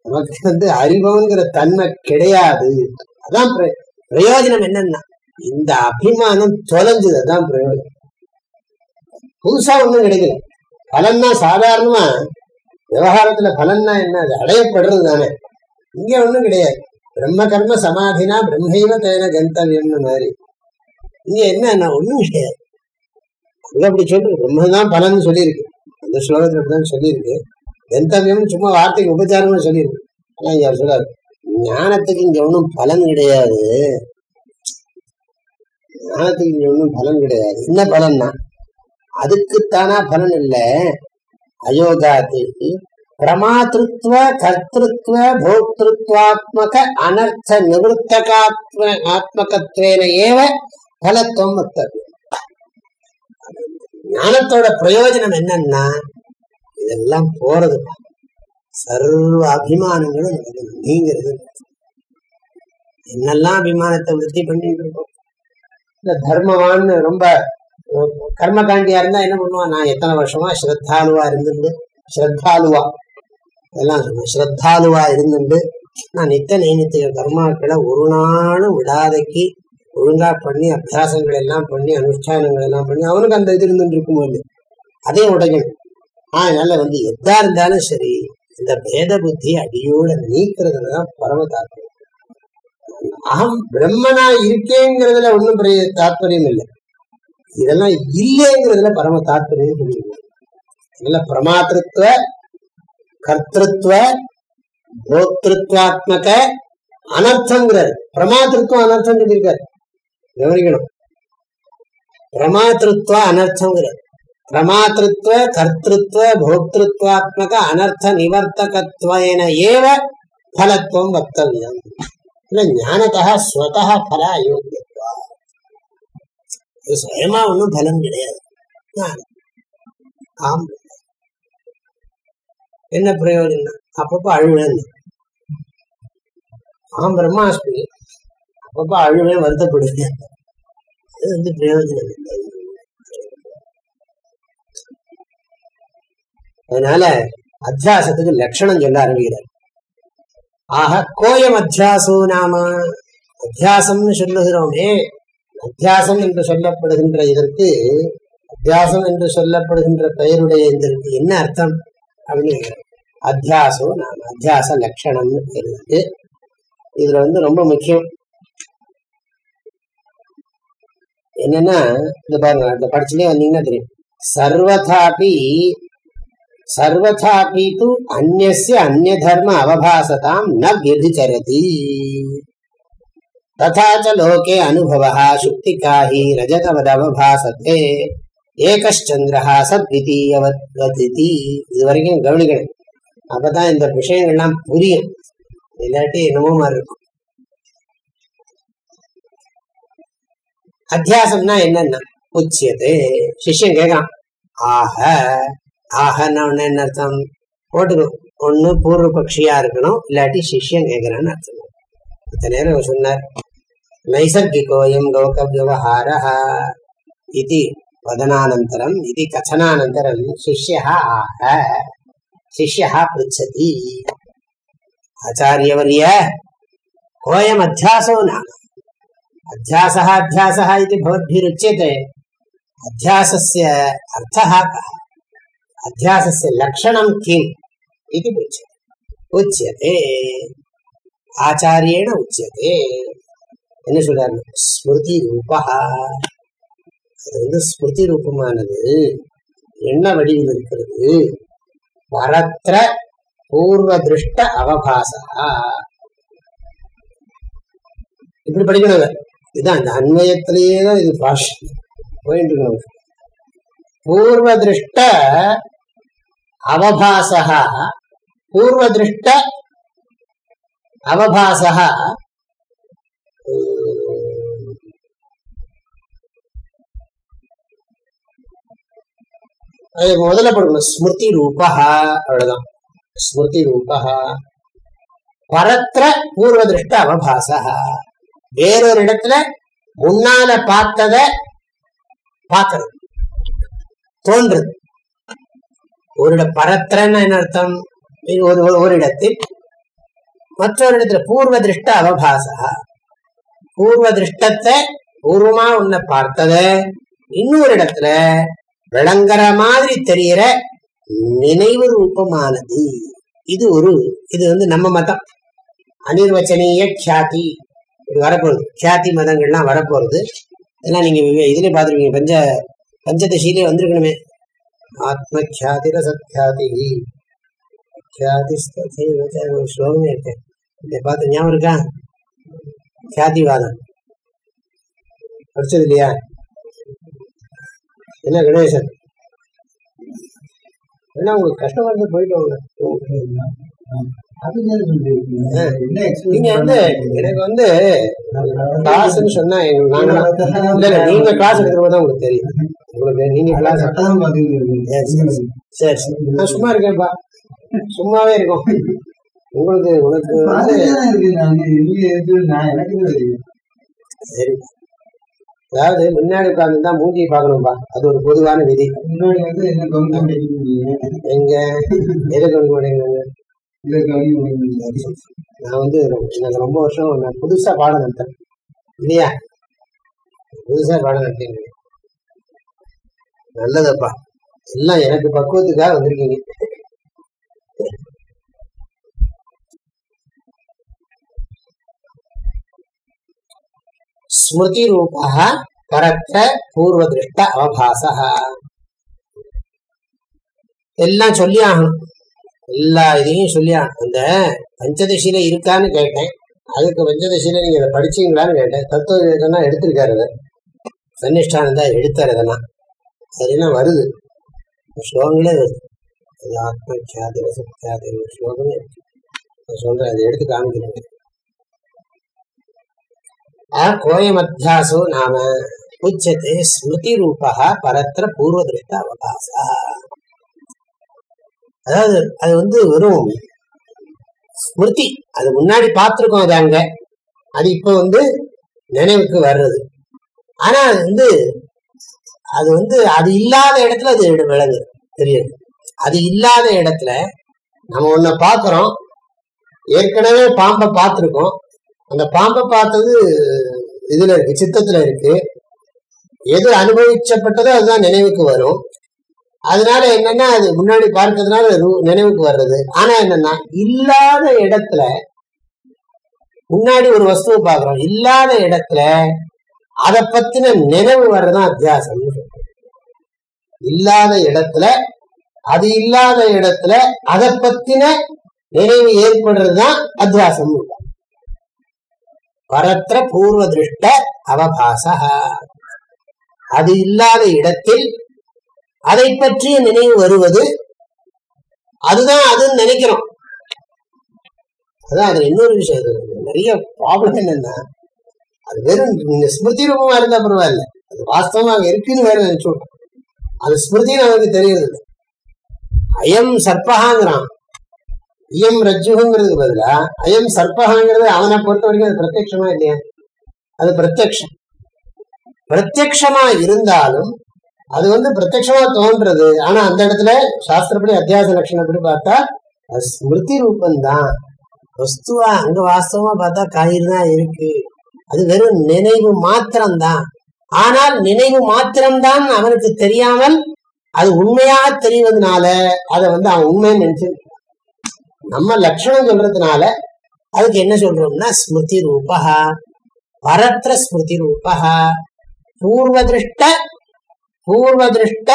நமக்கு வந்து அறிவுங்கிற தன்மை கிடையாது. அதான் பிர- பிரயோஜனம் என்னன்னா இந்த அபிமானம் தொலைஞ்சது அதான் பிரயோஜனம். புதுசா ஒண்ணும் கிடைக்கல. பலன்னா சாதாரணமா விவகாரத்துல பலன்னா என்ன அது அடையப்படுறது தானே. இங்க ஒண்ணும் கிடையாது. பிரம்ம கர்ம சமாதினா பிரம்மைவ தேன கந்தவியம்னு மாதிரி. இங்க என்ன ஒண்ணும் கிடையாது. அங்க அப்படி சொல்லு. பிரம்மதான் பலன்னு சொல்லியிருக்கு. அந்த ஸ்லோகத்தில் அப்படிதான் சொல்லியிருக்கு. கந்தவியம் சும்மா வார்த்தைக்கு உபச்சாரமா சொல்லியிருக்கு. ஆனால் சொல்றாரு ஞானத்துக்கு இங்கே ஒண்ணும் பலன் கிடையாது. ஞானத்துக்கு இங்கே ஒண்ணும் பலன் கிடையாது. என்ன பலன்னா அதுக்குத்தானா பலன் இல்லை. அயோகாதி பிரமாத்திருத்துவ கர்த்திருத்துவ போக்திருத்வாத்மக அனர்த்த நிவர்த்தகாத்ம ஆத்மகத்வேன ஏவ பலத்துவம் வக்தவியம் ஞானத்தோட பிரயோஜனம் என்னன்னா இதெல்லாம் போறது சர்வ அபிமானங்களும் நடக்கணும் நீங்கிறது. என்னெல்லாம் அபிமானத்தை விருத்தி பண்ணிட்டு இருக்கோம் இந்த தர்மவான்னு ரொம்ப கர்மகாண்டியா இருந்தா என்ன பண்ணுவான் நான் எத்தனை வருஷமா ஸ்ரத்தாலுவா இருந்துட்டு ஸ்ரத்தாலுவா. இதெல்லாம் சொல்லுவேன் ஸ்ரத்தாலுவா இருந்துட்டு நான் நித்த நைனித்திக கர்மாக்களை ஒரு நாளும் விடாதைக்கு ஒழுங்கா பண்ணி அபியாசங்கள் எல்லாம் பண்ணி அனுஷ்டானங்கள் எல்லாம் பண்ணி அவனுக்கு அந்த இது இருந்துட்டு இருக்கும் போது அதையும் உடைக்கணும் அதனால வந்து எதா இருந்தாலும் சரி இந்த பேத புத்தி அடியோட நீக்கிறதுலதான் பரம தாற்பயம். அகம் பிரம்மனா இருக்கேங்கிறதுல ஒண்ணும் பெரிய தாற்பயம் இல்லை. இதெல்லாம் இல்லைங்கிறதுல பரம தாற்பயம் சொல்லியிருக்காங்க. இதுல பிரமாத்திருத்துவ கர்த்திருத்துவ போக்திருத்வாத்மக அனர்த்தங்கிறார். பிரமாத்திருத்துவம் அனர்த்தம் சொல்லியிருக்காரு. கவனிக்கணும் பிரமாத்திருத்துவ அனர்த்தங்கிறது. பிரமாத்திருத்துவ கர்த்திருத்துவ போக்திருத்வாத்மக அனர்த்த நிவர்த்தகத்வேன ஏவ பலத்துவம் வக்தவியம். இல்ல ஞானத்தா ஸ்வதா பல அயோக்கியத்துவா. இது சுயமா ஒன்றும் பலம் கிடையாது. ஞானம். ஆம். என்ன பிரயோஜனம்? அப்பப்போ அழுவேன். ஆம் பிரம்மாஸ்மி. அப்பப்ப அழுவே வருத்தப்படுவேன் இது வந்து பிரயோஜனம் இல்லை. அதனால அத்தியாசத்துக்கு லட்சணம் சொல்ல ஆரம்பிக்கிறார். ஆக கோயம் அத்தியாசோ நாம அத்தியாசம்னு சொல்லுகிறோமே அத்தியாசம் என்று சொல்லப்படுகின்ற இதற்கு அத்தியாசம் என்று சொல்லப்படுகின்ற பெயருடைய இதற்கு என்ன அர்த்தம்? அப்படின்னு கேக்குறார். அத்தியாசோ நாம அத்தியாச லட்சணம்னு பேர் இருக்கு. இதுல வந்து ரொம்ப முக்கியம். என்னன்னா இந்த பாருங்க இந்த படிச்சுட்டே வந்தீங்கன்னா தெரியும். சர்வதாபி சர்வதாபி து அந்நிய அந்நிய தர்ம அவபாசதாம் ந வியபிச்சரதி ததா ச லோகே அனுபவः சுக்திகா हि ரஜதவதவபாசத்தே ஏகச்சந்திரः சத்விதீயவத் இது வரைக்கும் கவனிக்கணும். அப்பதான் இந்த விஷயங்கள்லாம் புரியும். இல்லாட்டி என்னமோ மாதிரி இருக்கும். அத்தியாசம்னா என்னன்னா? உச்சியது சிஷ்யம் கேட்கான் ஆக ஆகன்னா உடனே என்ன அர்த்தம்? போட்டுக்கணும் ஒண்ணு பூர்வ பக்ஷியா இருக்கணும் இல்லாட்டி சிஷ்யம் கேட்கிறான்னு அர்த்தம். இத்தனை நேரம் சொன்னார். நைசர்கிகோயம் லோக விவகார இது வதனானந்தரம் இது கதனானந்தரம் சிஷ்யா ஆக சிஷ்யா பிருச்சதி. ஆச்சாரியவரிய கோயம் அத்தியாசோ நாம. அத்தியாசா அத்தியாசா இது பவத்பிருச்சியதே அத்தியாசஸ்ய அர்த்தः कः? அத்தியாசஸ்ய லக்ஷணம் கிம் இது உச்சியது உச்சியதே ஆச்சாரியேன உச்சியதே என்ன சொல்றாரு? ஸ்மிருதி ரூபா அது வந்து ஸ்மிருதி ரூபமானது என்ன வடிவில் இருக்கிறது? வரத்திர பூர்வ திருஷ்ட அவபாசா இப்படி படிக்கணும் இதுதான் இந்த அண்மயத்திலேயே தான் இது பாஷ்யம் போயிட்டு இருக்கு பூர்வ திருஷ்ட அவபாசா பூர்வ திருஷ்ட அவபாசா அது முதல்ல படிக்கணும் ஸ்மிருதி ரூபா அவ்வளவுதான். ஸ்மிருதி ரூபா பரத்திர பூர்வ திருஷ்ட அவபாசா வேறொரு இடத்துல முன்னால பார்த்தத பார்க்கறது. தோன்றுது. ஒரு இட பரத்திரன்னு என்ன அர்த்தம்? ஒரு ஒரு- ஒரு இடத்தில். மற்றொரு இடத்துல பூர்வ திருஷ்ட அவபாசா பூர்வ திருஷ்டத்தை பூர்வமா உன்னை பார்த்தத இன்னொரு இடத்துல விளங்குற மாதிரி தெரிகிற நினைவு ரூபமானது. இது ஒரு இது வந்து நம்ம மதம். அனிர்வச்சனீய கியாதி இது வரப்போகுது. கியாத்தி மதங்கள்லாம் வரப்போகிறது இதெல்லாம் நீங்கள் இதுலேயே பார்த்துருக்கீங்க பஞ்ச பஞ்சதசியிலே வந்திருக்கணுமே. ஆத்ம கியாதிர சத்யாதி கியாதி ஒரு ஸ்லோகமே இருக்கு. இதை பார்த்து ஞாபகம் இருக்கா? கியாதிவாதம் படிச்சது இல்லையா? என்ன கணேசன்? என்ன உங்களுக்கு கஷ்டமாக இருந்து போயிட்டு வாங்க. நீங்க வந்து எனக்கு வந்து கிளாஸ்ன்னு சொன்னா நாங்க கிளாஸ் எடுக்கிற தான் உங்களுக்கு தெரியும். உங்களுக்கு நீங்க கிளாஸ் சட்டம் பார்த்துக்கிட்டு சரி, சரி, சரி. சரி நான் சும்மா இருக்கேன்ப்பா. சும்மாவே இருக்கும். உங்களுக்கு உனக்கு வந்து சரி. அதாவது முன்னாடி உட்கார்ந்து தான் மூஞ்சியை பார்க்கணும்பா. அது ஒரு பொதுவான விதி. வந்து எங்க? எதை கவனிக்க நான் வந்து ரொம்ப- எனக்கு ரொம்ப வருஷம் நான் புதுசா பாடம் நடத்தேன் இல்லையா? புதுசா பாடம் நடத்தீங்க நல்லதப்பா. எல்லாம் எனக்கு பக்குவத்துக்காக வந்திருக்கீங்க. ஸ்மிருதி ரூபா பரத்த பூர்வ திருஷ்ட அவபாசா எல்லாம் சொல்லி ஆகணும் எல்லா இதையும் சொல்லியா அந்த பஞ்சதசியில இருக்கான்னு கேட்டேன். அதுக்கு பஞ்சதசியில நீங்க இதை படிச்சீங்களான்னு கேட்டேன். தத்துவ விவேகம்னா எடுத்திருக்காரு அதை சன்னிஷ்டானந்தா எடுத்தாரு இதெல்லாம். சரின்னா வருது? ஸ்லோகங்களே வருது. அது ஆத்ம கியாதி ரசக்கியாதி ஸ்லோகமே இருக்கு. நான் சொல்றேன் அதை எடுத்து காமிக்கிறேன். ஆ கோயமத்தியாசோ நாம உச்சத்தை ஸ்மிருதி ரூபா பரத்திர பூர்வ திருஷ்ட அவகாசா. அதாவது அது வந்து வெறும் ஸ்மிருதி. அது முன்னாடி பார்த்திருக்கோம் அது அங்க. அது இப்போ வந்து நினைவுக்கு வர்றது. ஆனா அது வந்து அது வந்து அது இல்லாத இடத்துல அது விளங்கு. விளங்குது தெரியுது? அது இல்லாத இடத்துல நம்ம ஒன்ன பாக்குறோம் ஏற்கனவே பாம்பை பார்த்திருக்கோம். அந்த பாம்பை பார்த்தது இதுல இருக்கு சித்தத்துல இருக்கு. எது அனுபவிச்சப்பட்டதோ அதுதான் நினைவுக்கு வரும். அதனால என்னன்னா அது முன்னாடி பார்க்கறதுனால நினைவுக்கு வர்றது. ஆனா என்னன்னா இல்லாத இடத்துல முன்னாடி ஒரு வஸ்துவை பாக்குறோம் இல்லாத இடத்துல அத பத்தின நினைவு வர்றதுதான் அத்தியாசம் இல்லாத இடத்துல அது இல்லாத இடத்துல அத பத்தின நினைவு ஏற்படுறதுதான் அத்தியாசம் பரத்திர பூர்வ திருஷ்ட அவபாச அது இல்லாத இடத்தில் அதை பற்றிய நினைவு வருவது அதுதான் அதுன்னு நினைக்கிறோம். அதான் அதுல இன்னொரு விஷயம் நிறைய ப்ராப்ளம் என்னன்னா அது வெறும் நீங்க ஸ்மிருதி ரூபமா இருந்தா பரவாயில்ல. அது வாஸ்தவமா இருக்குன்னு வேற நினைச்சு அது ஸ்மிருதின்னு அவனுக்கு தெரியறது இல்லை. அயம் சர்ப்பகாங்கிறான் இயம் ரஜ்ஜுங்கிறதுக்கு பதிலா அயம் சர்ப்பகாங்கிறது அவனை பொறுத்த வரைக்கும் அது பிரத்யட்சமா இல்லையா? அது பிரத்யக்ஷம் பிரத்யக்ஷமா இருந்தாலும் அது வந்து பிரத்யமா தோன்றது. ஆனா அந்த இடத்துல சாஸ்திரப்படி அத்தியாச லட்சணப்படி பார்த்தா அது ஸ்மிருதி ரூபந்தான் வஸ்துவா அங்க வாஸ்தவமா பார்த்தா காயில் தான் இருக்கு. அது வெறும் நினைவு மாத்திரம்தான். ஆனால் நினைவு மாத்திரம்தான் அவனுக்கு தெரியாமல் அது உண்மையா தெரிவதனால அதை வந்து அவன் உண்மைன்னு நினைச்சு நம்ம லட்சணம் சொல்றதுனால அதுக்கு என்ன சொல்றோம்னா ஸ்மிருதி ரூபா பரத்ர ஸ்மிருதி ரூபா பூர்வதிருஷ்ட பூர்வதிருஷ்ட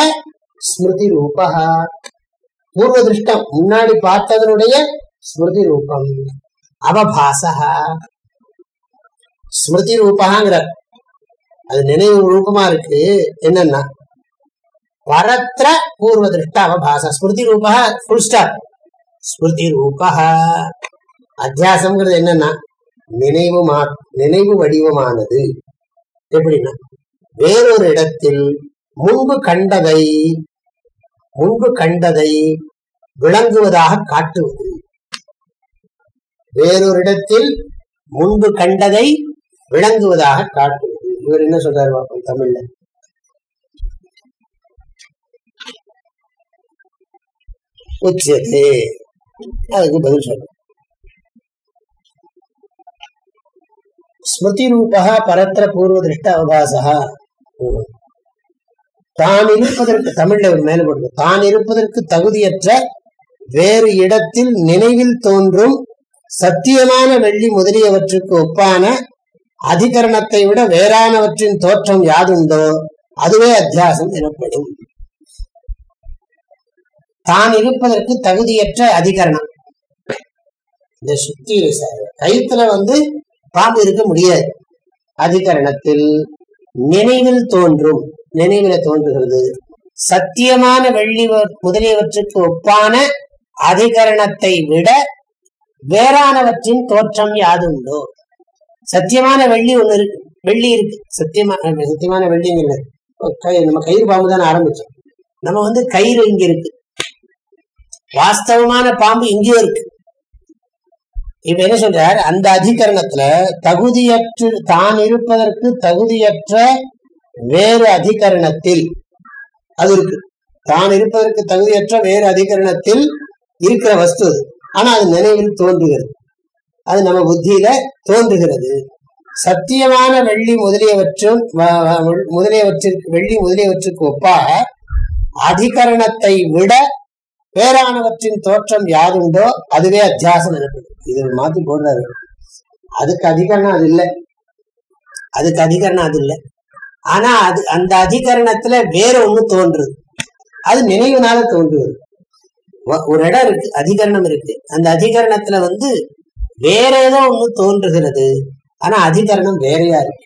ஸ்மிருதி ரூபா பூர்வதிருஷ்டம் முன்னாடி பார்த்ததனுடைய ஸ்மிருதி ரூபம் அவபாசா ஸ்மிருதி ரூபாங்கிறார் அது நினைவு ரூபமா இருக்கு. என்னன்னா வரத்திர பூர்வ திருஷ்ட அவபாச. ஸ்மிருதி ரூபா ஃபுல் ஸ்டாப் ஸ்மிருதி ரூபா அத்தியாசம்ங்கிறது என்னன்னா நினைவு மா நினைவு வடிவமானது. எப்படின்னா வேறொரு இடத்தில் முன்பு கண்டதை முன்பு கண்டதை விளங்குவதாக காட்டுவது வேறொரு இடத்தில் முன்பு கண்டதை விளங்குவதாக காட்டுவது இவர் என்ன சொல்றாரு பார்ப்போம் தமிழ்ல? உச்சியதே அதுக்கு பதில் சொல்றோம். ஸ்மிருதி ரூபா பரத்திர பூர்வ திருஷ்ட அவகாசா தான் இருப்பதற்கு தமிழ்ல ஒரு தான் இருப்பதற்கு தகுதியற்ற வேறு இடத்தில் நினைவில் தோன்றும் சத்தியமான வெள்ளி முதலியவற்றுக்கு ஒப்பான அதிகரணத்தை விட வேறானவற்றின் தோற்றம் யாதுண்டோ? அதுவே அத்தியாசம் எனப்படும். தான் இருப்பதற்கு தகுதியற்ற அதிகரணம். இந்த சுத்தி கைத்துல வந்து பாம்பு இருக்க முடியாது. அதிகரணத்தில் நினைவில் தோன்றும். நினைவில தோன்றுகிறது. சத்தியமான வெள்ளி வ- முதலியவற்றுக்கு ஒப்பான அதிகரணத்தை விட வேறானவற்றின் தோற்றம் யாதுண்டோ சத்தியமான வெள்ளி ஒண்ணு இருக்கு. வெள்ளி இருக்கு. சத்தியமான சத்தியமான வெள்ளிங்கிறது நம்ம கயிறு பாம்பு தானே ஆரம்பிச்சோம். நம்ம வந்து கயிறு இங்க இருக்கு. வாஸ்தவமான பாம்பு இங்கேயும் இருக்கு. இப்ப என்ன சொல்றார்? அந்த அதிகரணத்துல தகுதியற்று தான் இருப்பதற்கு தகுதியற்ற வேறு அதிகரணத்தில் அது இருக்கு. தான் இருப்பதற்கு தகுதியற்ற வேறு அதிகரணத்தில் இருக்கிற வஸ்து. அது ஆனா அது நினைவில் தோன்றுகிறது. அது நம்ம புத்தியில தோன்றுகிறது. சத்தியமான வெள்ளி முதலியவற்றும் வ- முதலியவற்றிற்கு வெள்ளி முதலியவற்றுக்கு ஒப்பாக அதிகரணத்தை விட பேரானவற்றின் தோற்றம் யாருண்டோ அதுவே அத்தியாசம் எனப்படும். இது மாத்தி போடுறாரு. அதுக்கு அதிகரணம் அது இல்லை. அதுக்கு அதிகரணம் அது இல்லை. ஆனா அது அந்த அதிகரணத்துல வேற ஒண்ணு தோன்றுது. அது நினைவுனால தோன்றுவது ஒரு இடம் இருக்கு அதிகரணம் இருக்கு. அந்த அதிகரணத்துல வந்து வேற ஏதோ ஒண்ணு தோன்றுகிறது. ஆனா அதிகரணம் வேறையா இருக்கு.